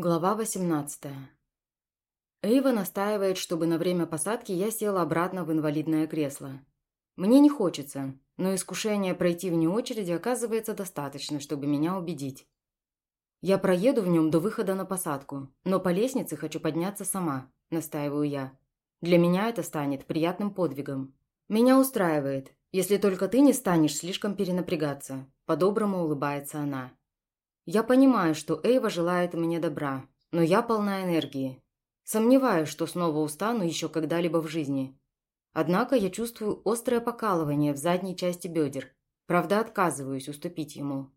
Глава 18. Эйва настаивает, чтобы на время посадки я села обратно в инвалидное кресло. Мне не хочется, но искушение пройти вне очереди оказывается достаточно, чтобы меня убедить. Я проеду в нем до выхода на посадку, но по лестнице хочу подняться сама, настаиваю я. Для меня это станет приятным подвигом. Меня устраивает, если только ты не станешь слишком перенапрягаться, по-доброму улыбается она. Я понимаю, что Эйва желает мне добра, но я полна энергии. Сомневаюсь, что снова устану еще когда-либо в жизни. Однако я чувствую острое покалывание в задней части бедер. Правда, отказываюсь уступить ему.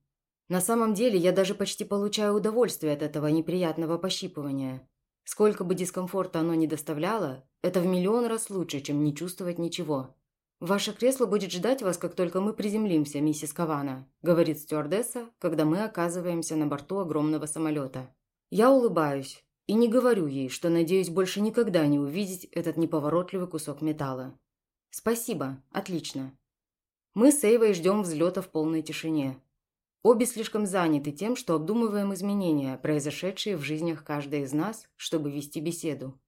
На самом деле, я даже почти получаю удовольствие от этого неприятного пощипывания. Сколько бы дискомфорта оно ни доставляло, это в миллион раз лучше, чем не чувствовать ничего. «Ваше кресло будет ждать вас, как только мы приземлимся, миссис Кавана», говорит стюардесса, когда мы оказываемся на борту огромного самолета. Я улыбаюсь и не говорю ей, что надеюсь больше никогда не увидеть этот неповоротливый кусок металла. «Спасибо, отлично». Мы с Эйвой ждем взлета в полной тишине. Обе слишком заняты тем, что обдумываем изменения, произошедшие в жизнях каждой из нас, чтобы вести беседу.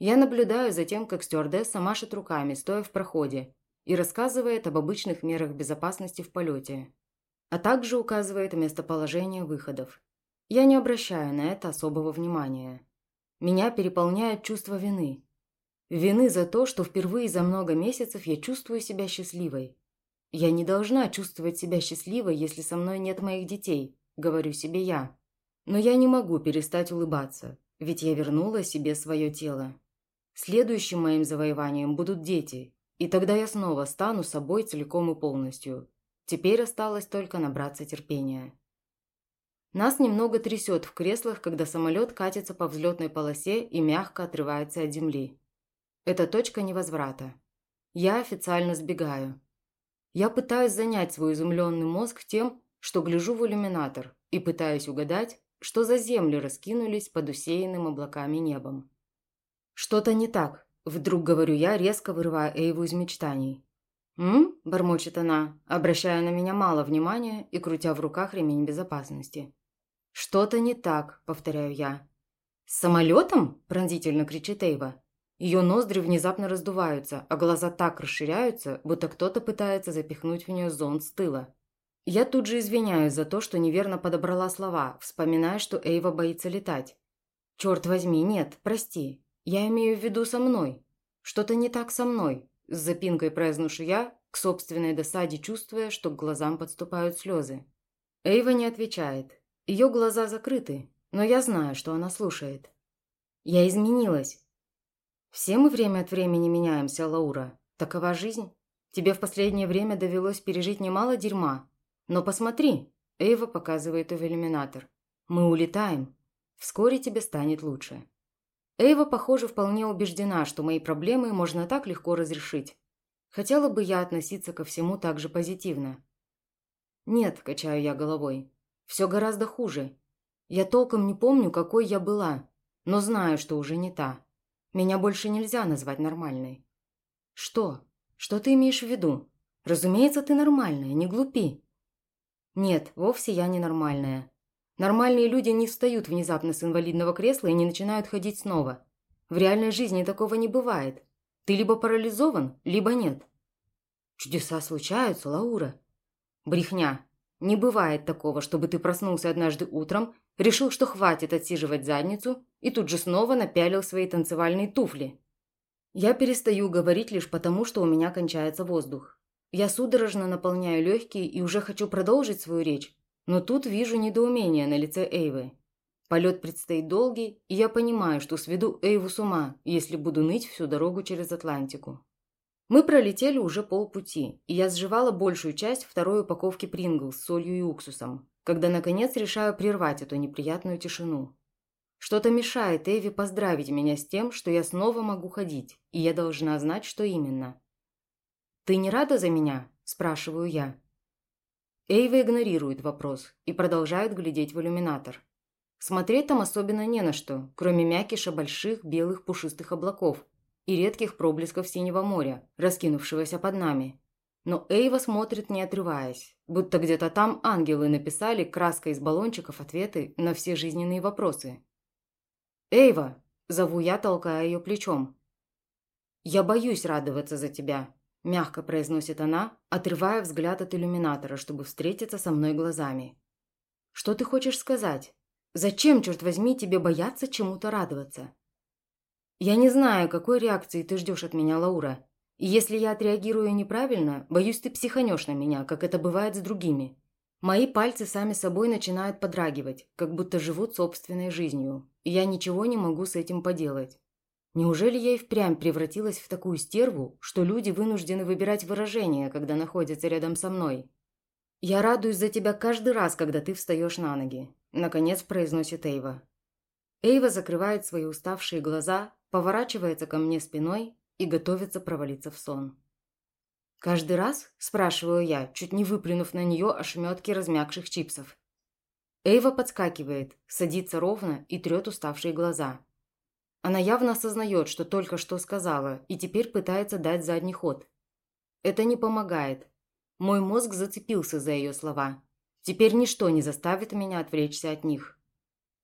Я наблюдаю за тем, как стюардесса машет руками, стоя в проходе, и рассказывает об обычных мерах безопасности в полете, а также указывает местоположение выходов. Я не обращаю на это особого внимания. Меня переполняет чувство вины. Вины за то, что впервые за много месяцев я чувствую себя счастливой. Я не должна чувствовать себя счастливой, если со мной нет моих детей, говорю себе я. Но я не могу перестать улыбаться, ведь я вернула себе свое тело. Следующим моим завоеванием будут дети, и тогда я снова стану собой целиком и полностью. Теперь осталось только набраться терпения. Нас немного трясет в креслах, когда самолет катится по взлетной полосе и мягко отрывается от земли. Это точка невозврата. Я официально сбегаю. Я пытаюсь занять свой изумленный мозг тем, что гляжу в иллюминатор и пытаюсь угадать, что за земли раскинулись под усеянным облаками небом. «Что-то не так», – вдруг говорю я, резко вырывая Эйву из мечтаний. «М?» – бормочет она, обращая на меня мало внимания и крутя в руках ремень безопасности. «Что-то не так», – повторяю я. «С самолетом?» – пронзительно кричит Эйва. Ее ноздри внезапно раздуваются, а глаза так расширяются, будто кто-то пытается запихнуть в нее зонт с тыла. Я тут же извиняюсь за то, что неверно подобрала слова, вспоминая, что Эйва боится летать. «Черт возьми, нет, прости. «Я имею в виду со мной. Что-то не так со мной», – с запинкой произношу я, к собственной досаде чувствуя, что к глазам подступают слезы. Эйва не отвечает. Ее глаза закрыты, но я знаю, что она слушает. «Я изменилась». «Все мы время от времени меняемся, Лаура. Такова жизнь. Тебе в последнее время довелось пережить немало дерьма. Но посмотри», – Эйва показывает в иллюминатор. «Мы улетаем. Вскоре тебе станет лучше». Эйва, похоже, вполне убеждена, что мои проблемы можно так легко разрешить. Хотела бы я относиться ко всему так же позитивно. Нет, качаю я головой. Все гораздо хуже. Я толком не помню, какой я была, но знаю, что уже не та. Меня больше нельзя назвать нормальной. Что? Что ты имеешь в виду? Разумеется, ты нормальная, не глупи. Нет, вовсе я не нормальная. Нормальные люди не встают внезапно с инвалидного кресла и не начинают ходить снова. В реальной жизни такого не бывает. Ты либо парализован, либо нет. Чудеса случаются, Лаура. Брехня. Не бывает такого, чтобы ты проснулся однажды утром, решил, что хватит отсиживать задницу, и тут же снова напялил свои танцевальные туфли. Я перестаю говорить лишь потому, что у меня кончается воздух. Я судорожно наполняю легкие и уже хочу продолжить свою речь, но тут вижу недоумение на лице Эйвы. Полет предстоит долгий, и я понимаю, что сведу Эйву с ума, если буду ныть всю дорогу через Атлантику. Мы пролетели уже полпути, и я сживала большую часть второй упаковки Принглс с солью и уксусом, когда, наконец, решаю прервать эту неприятную тишину. Что-то мешает Эйве поздравить меня с тем, что я снова могу ходить, и я должна знать, что именно. «Ты не рада за меня?» – спрашиваю я. Эйва игнорирует вопрос и продолжает глядеть в иллюминатор. Смотреть там особенно не на что, кроме мякиша больших белых пушистых облаков и редких проблесков синего моря, раскинувшегося под нами. Но Эйва смотрит не отрываясь, будто где-то там ангелы написали краской из баллончиков ответы на все жизненные вопросы, «Эйва!» – зову я, толкая ее плечом. «Я боюсь радоваться за тебя», – мягко произносит она, отрывая взгляд от иллюминатора, чтобы встретиться со мной глазами. «Что ты хочешь сказать? Зачем, черт возьми, тебе бояться чему-то радоваться?» «Я не знаю, какой реакции ты ждешь от меня, Лаура. И если я отреагирую неправильно, боюсь, ты психанешь на меня, как это бывает с другими. Мои пальцы сами собой начинают подрагивать, как будто живут собственной жизнью, и я ничего не могу с этим поделать. Неужели я и впрямь превратилась в такую стерву, что люди вынуждены выбирать выражения, когда находятся рядом со мной? «Я радуюсь за тебя каждый раз, когда ты встаешь на ноги», – наконец произносит Эйва. Эйва закрывает свои уставшие глаза, поворачивается ко мне спиной и готовится провалиться в сон. «Каждый раз?» – спрашиваю я, чуть не выплюнув на нее ошметки размягших чипсов. Эйва подскакивает, садится ровно и трет уставшие глаза. Она явно осознает, что только что сказала, и теперь пытается дать задний ход. Это не помогает. Мой мозг зацепился за ее слова. Теперь ничто не заставит меня отвлечься от них.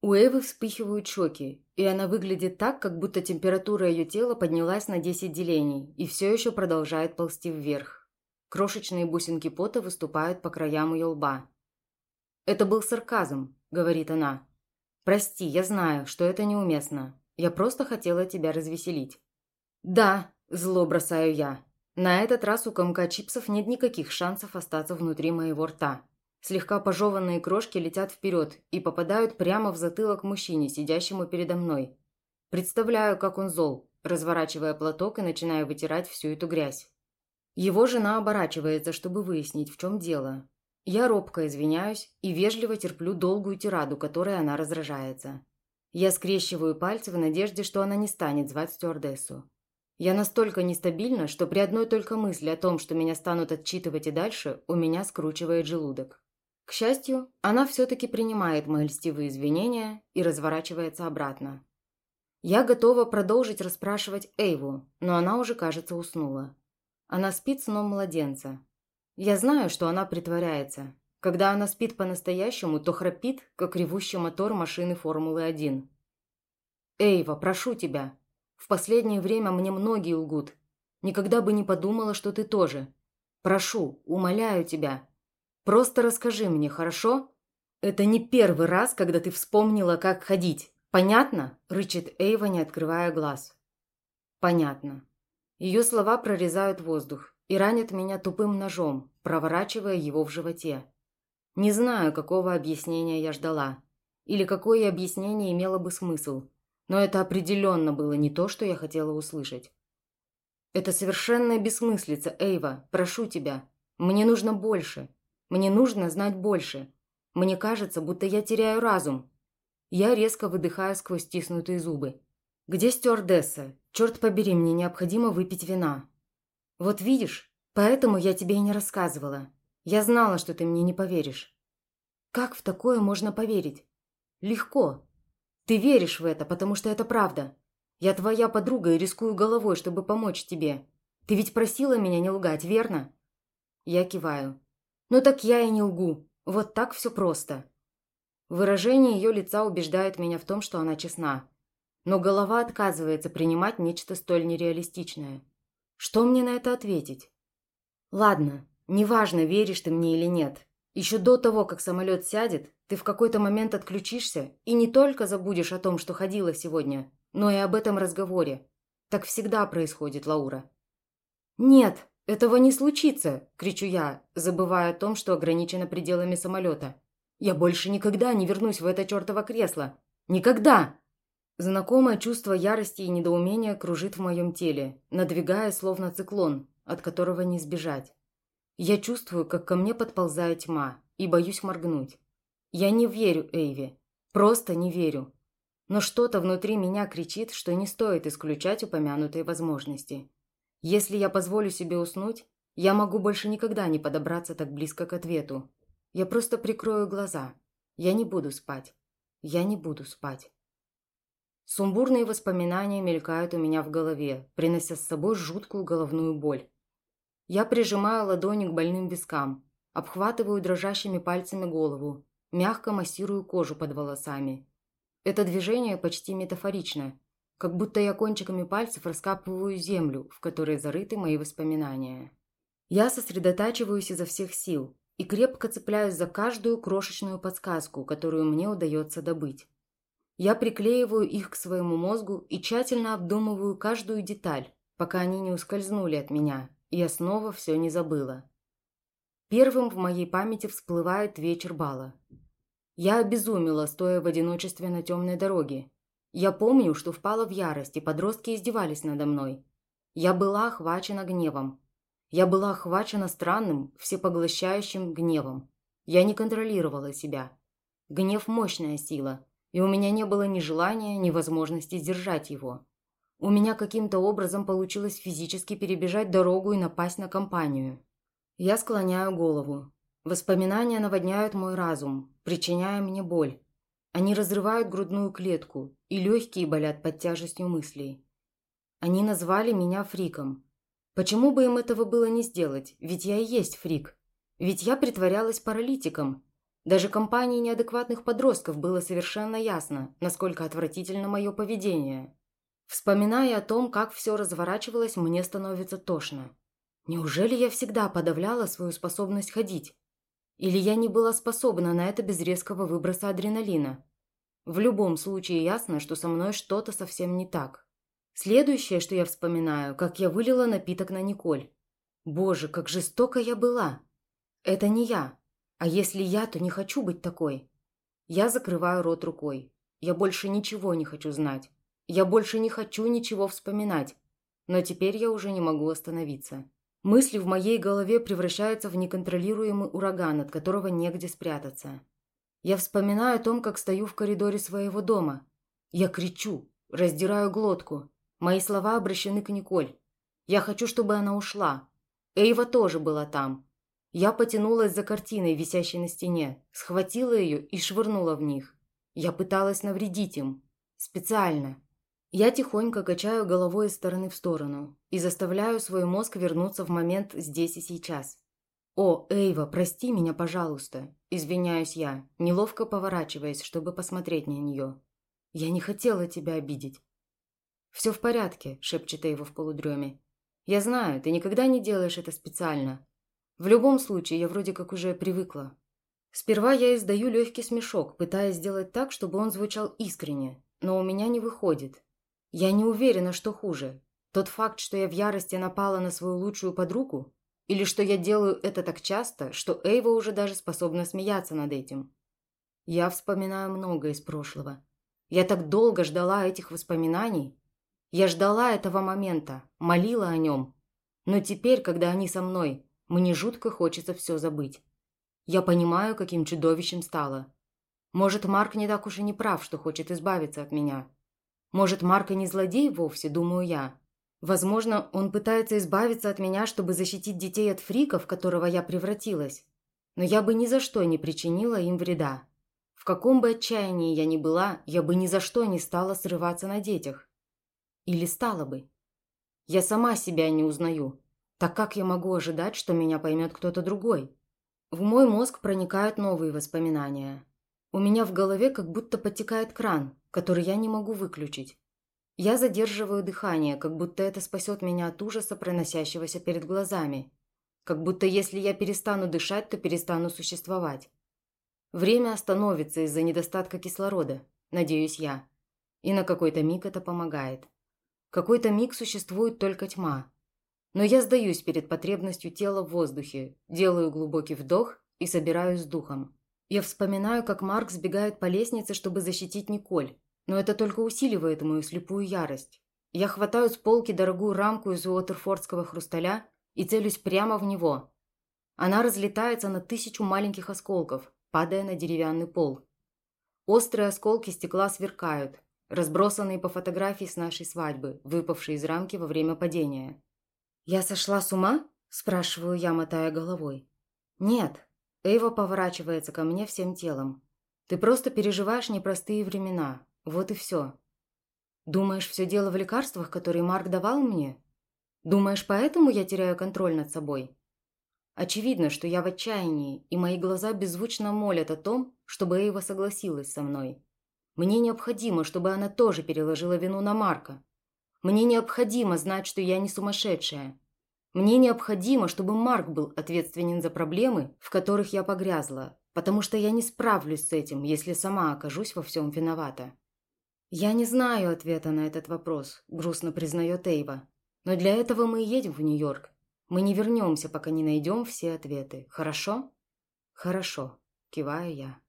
У Эвы вспыхивают щеки, и она выглядит так, как будто температура ее тела поднялась на 10 делений и все еще продолжает ползти вверх. Крошечные бусинки пота выступают по краям ее лба. «Это был сарказм», — говорит она. «Прости, я знаю, что это неуместно. Я просто хотела тебя развеселить». «Да», – зло бросаю я. На этот раз у комка чипсов нет никаких шансов остаться внутри моего рта. Слегка пожеванные крошки летят вперед и попадают прямо в затылок мужчине, сидящему передо мной. Представляю, как он зол, разворачивая платок и начиная вытирать всю эту грязь. Его жена оборачивается, чтобы выяснить, в чем дело. Я робко извиняюсь и вежливо терплю долгую тираду, которой она раздражается. Я скрещиваю пальцы в надежде, что она не станет звать стюардессу. Я настолько нестабильна, что при одной только мысли о том, что меня станут отчитывать и дальше, у меня скручивает желудок. К счастью, она все-таки принимает мои льстивые извинения и разворачивается обратно. Я готова продолжить расспрашивать Эйву, но она уже, кажется, уснула. Она спит сном младенца. Я знаю, что она притворяется. Когда она спит по-настоящему, то храпит, как ревущий мотор машины Формулы-1. «Эйва, прошу тебя. В последнее время мне многие лгут. Никогда бы не подумала, что ты тоже. Прошу, умоляю тебя, Просто расскажи мне, хорошо? Это не первый раз, когда ты вспомнила, как ходить. Понятно?» – рычит Эйва, не открывая глаз. «Понятно». Ее слова прорезают воздух и ранят меня тупым ножом, проворачивая его в животе. Не знаю, какого объяснения я ждала. Или какое объяснение имело бы смысл. Но это определенно было не то, что я хотела услышать. «Это совершенная бессмыслица, Эйва. Прошу тебя. Мне нужно больше. Мне нужно знать больше. Мне кажется, будто я теряю разум. Я резко выдыхаю сквозь стиснутые зубы. «Где стюардесса? Черт побери, мне необходимо выпить вина». «Вот видишь, поэтому я тебе и не рассказывала. Я знала, что ты мне не поверишь». «Как в такое можно поверить?» «Легко. Ты веришь в это, потому что это правда. Я твоя подруга и рискую головой, чтобы помочь тебе. Ты ведь просила меня не лгать, верно?» Я киваю. «Ну так я и не лгу. Вот так все просто». Выражение ее лица убеждает меня в том, что она честна. Но голова отказывается принимать нечто столь нереалистичное. Что мне на это ответить? Ладно, неважно, веришь ты мне или нет. Еще до того, как самолет сядет, ты в какой-то момент отключишься и не только забудешь о том, что ходила сегодня, но и об этом разговоре. Так всегда происходит, Лаура. «Нет!» «Этого не случится!» – кричу я, забывая о том, что ограничено пределами самолета. «Я больше никогда не вернусь в это чертово кресло! Никогда!» Знакомое чувство ярости и недоумения кружит в моем теле, надвигая словно циклон, от которого не сбежать. Я чувствую, как ко мне подползает тьма, и боюсь моргнуть. Я не верю Эйве. Просто не верю. Но что-то внутри меня кричит, что не стоит исключать упомянутые возможности. Если я позволю себе уснуть, я могу больше никогда не подобраться так близко к ответу. Я просто прикрою глаза. Я не буду спать. Я не буду спать. Сумбурные воспоминания мелькают у меня в голове, принося с собой жуткую головную боль. Я прижимаю ладони к больным вискам, обхватываю дрожащими пальцами голову, мягко массирую кожу под волосами. Это движение почти метафорично, как будто я кончиками пальцев раскапываю землю, в которой зарыты мои воспоминания. Я сосредотачиваюсь изо всех сил и крепко цепляюсь за каждую крошечную подсказку, которую мне удается добыть. Я приклеиваю их к своему мозгу и тщательно обдумываю каждую деталь, пока они не ускользнули от меня, я снова все не забыла. Первым в моей памяти всплывает вечер бала. Я обезумела, стоя в одиночестве на темной дороге. Я помню, что впала в ярость, и подростки издевались надо мной. Я была охвачена гневом. Я была охвачена странным, всепоглощающим гневом. Я не контролировала себя. Гнев – мощная сила, и у меня не было ни желания, ни возможности сдержать его. У меня каким-то образом получилось физически перебежать дорогу и напасть на компанию. Я склоняю голову. Воспоминания наводняют мой разум, причиняя мне боль. Они разрывают грудную клетку, и легкие болят под тяжестью мыслей. Они назвали меня фриком. Почему бы им этого было не сделать? Ведь я и есть фрик. Ведь я притворялась паралитиком. Даже компании неадекватных подростков было совершенно ясно, насколько отвратительно мое поведение. Вспоминая о том, как все разворачивалось, мне становится тошно. Неужели я всегда подавляла свою способность ходить? Или я не была способна на это без резкого выброса адреналина. В любом случае ясно, что со мной что-то совсем не так. Следующее, что я вспоминаю, как я вылила напиток на Николь. Боже, как жестоко я была. Это не я. А если я, то не хочу быть такой. Я закрываю рот рукой. Я больше ничего не хочу знать. Я больше не хочу ничего вспоминать. Но теперь я уже не могу остановиться. Мысли в моей голове превращаются в неконтролируемый ураган, от которого негде спрятаться. Я вспоминаю о том, как стою в коридоре своего дома. Я кричу, раздираю глотку. Мои слова обращены к Николь. Я хочу, чтобы она ушла. Эйва тоже была там. Я потянулась за картиной, висящей на стене, схватила ее и швырнула в них. Я пыталась навредить им. Специально. Я тихонько качаю головой из стороны в сторону и заставляю свой мозг вернуться в момент здесь и сейчас. «О, Эйва, прости меня, пожалуйста!» – извиняюсь я, неловко поворачиваясь, чтобы посмотреть на нее. «Я не хотела тебя обидеть». «Все в порядке», – шепчет Эйва в полудреме. «Я знаю, ты никогда не делаешь это специально. В любом случае, я вроде как уже привыкла». Сперва я издаю легкий смешок, пытаясь сделать так, чтобы он звучал искренне, но у меня не выходит. Я не уверена, что хуже. Тот факт, что я в ярости напала на свою лучшую подругу, или что я делаю это так часто, что Эйва уже даже способна смеяться над этим. Я вспоминаю много из прошлого. Я так долго ждала этих воспоминаний. Я ждала этого момента, молила о нем. Но теперь, когда они со мной, мне жутко хочется все забыть. Я понимаю, каким чудовищем стало. Может, Марк не так уж и не прав, что хочет избавиться от меня. Может, Марко не злодей вовсе, думаю я. Возможно, он пытается избавиться от меня, чтобы защитить детей от фрика, в которого я превратилась. Но я бы ни за что не причинила им вреда. В каком бы отчаянии я ни была, я бы ни за что не стала срываться на детях. Или стала бы. Я сама себя не узнаю. Так как я могу ожидать, что меня поймет кто-то другой? В мой мозг проникают новые воспоминания. У меня в голове как будто подтекает кран, который я не могу выключить. Я задерживаю дыхание, как будто это спасет меня от ужаса, проносящегося перед глазами. Как будто если я перестану дышать, то перестану существовать. Время остановится из-за недостатка кислорода, надеюсь я. И на какой-то миг это помогает. Какой-то миг существует только тьма. Но я сдаюсь перед потребностью тела в воздухе, делаю глубокий вдох и собираюсь с духом. Я вспоминаю, как Марк сбегает по лестнице, чтобы защитить Николь, но это только усиливает мою слепую ярость. Я хватаю с полки дорогую рамку из уотерфордского хрусталя и целюсь прямо в него. Она разлетается на тысячу маленьких осколков, падая на деревянный пол. Острые осколки стекла сверкают, разбросанные по фотографии с нашей свадьбы, выпавшей из рамки во время падения. «Я сошла с ума?» – спрашиваю я, мотая головой. «Нет». Эйва поворачивается ко мне всем телом. «Ты просто переживаешь непростые времена. Вот и все. Думаешь, все дело в лекарствах, которые Марк давал мне? Думаешь, поэтому я теряю контроль над собой? Очевидно, что я в отчаянии, и мои глаза беззвучно молят о том, чтобы Эйва согласилась со мной. Мне необходимо, чтобы она тоже переложила вину на Марка. Мне необходимо знать, что я не сумасшедшая. Мне необходимо, чтобы Марк был ответственен за проблемы, в которых я погрязла, потому что я не справлюсь с этим, если сама окажусь во всем виновата. «Я не знаю ответа на этот вопрос», – грустно признает Эйва. «Но для этого мы едем в Нью-Йорк. Мы не вернемся, пока не найдем все ответы. Хорошо?» «Хорошо», – киваю я.